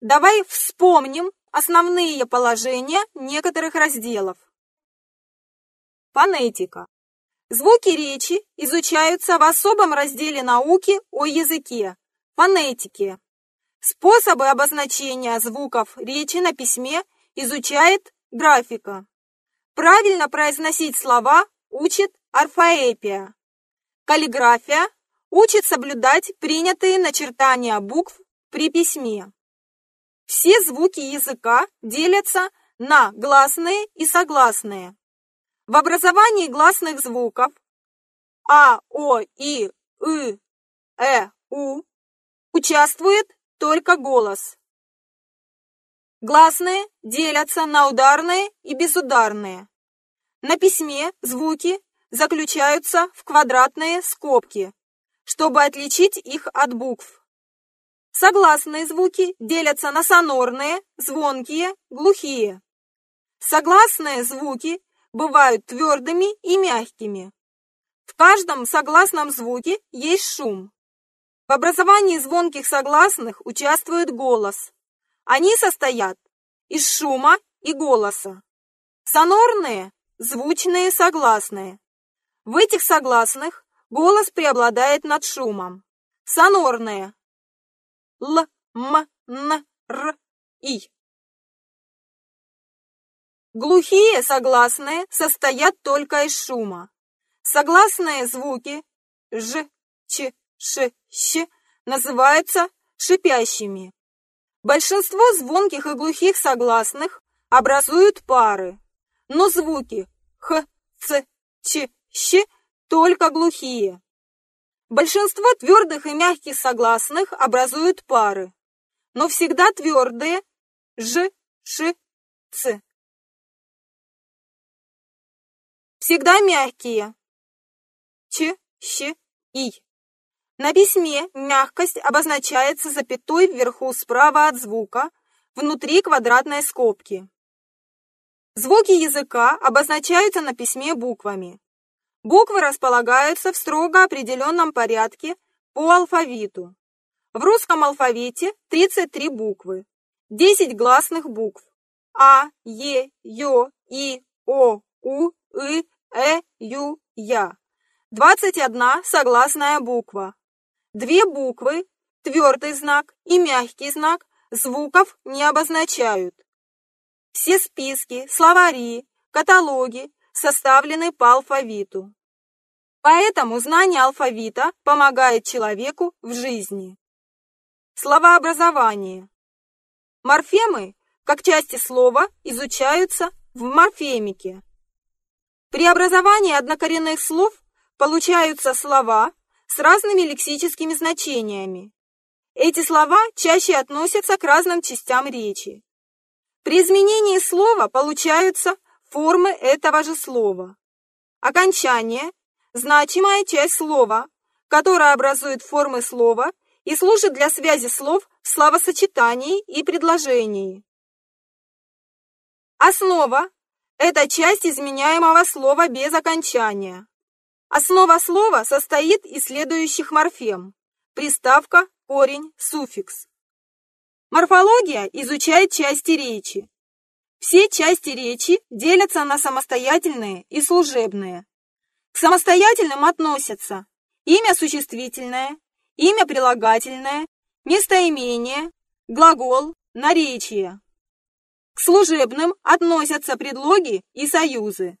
Давай вспомним основные положения некоторых разделов. Фонетика. Звуки речи изучаются в особом разделе науки о языке – фонетике. Способы обозначения звуков речи на письме изучает графика. Правильно произносить слова учит орфоэпия. Каллиграфия учит соблюдать принятые начертания букв при письме. Все звуки языка делятся на гласные и согласные. В образовании гласных звуков А, О, И, И, Э, У участвует только голос. Гласные делятся на ударные и безударные. На письме звуки заключаются в квадратные скобки, чтобы отличить их от букв. Согласные звуки делятся на сонорные, звонкие, глухие. Согласные звуки бывают твердыми и мягкими. В каждом согласном звуке есть шум. В образовании звонких согласных участвует голос. Они состоят из шума и голоса. Сонорные – звучные согласные. В этих согласных голос преобладает над шумом. Сонорные – Л, М, Н, Р, И. Глухие согласные состоят только из шума. Согласные звуки Ж, Ч, Ш, Щ называются шипящими. Большинство звонких и глухих согласных образуют пары, но звуки Х, Ц, Ч, Щ только глухие. Большинство твердых и мягких согласных образуют пары, но всегда твердые Ж, Ш, Ц. Всегда мягкие. Ч, Щ, И. На письме мягкость обозначается запятой вверху справа от звука, внутри квадратной скобки. Звуки языка обозначаются на письме буквами. Буквы располагаются в строго определенном порядке по алфавиту. В русском алфавите 33 буквы, 10 гласных букв А, Е, Ё, И, О, У, И, Э, Ю, Я. 21 согласная буква. Две буквы, твердый знак и мягкий знак, звуков не обозначают. Все списки, словари, каталоги составлены по алфавиту. Поэтому знание алфавита помогает человеку в жизни. Словообразование. Морфемы, как части слова, изучаются в морфемике. При образовании однокоренных слов получаются слова с разными лексическими значениями. Эти слова чаще относятся к разным частям речи. При изменении слова получаются формы этого же слова. Окончание – значимая часть слова, которая образует формы слова и служит для связи слов в словосочетании и предложении. Основа это часть изменяемого слова без окончания. Основа слова состоит из следующих морфем. Приставка, корень, суффикс. Морфология изучает части речи. Все части речи делятся на самостоятельные и служебные. К самостоятельным относятся имя существительное, имя прилагательное, местоимение, глагол, наречие. К служебным относятся предлоги и союзы.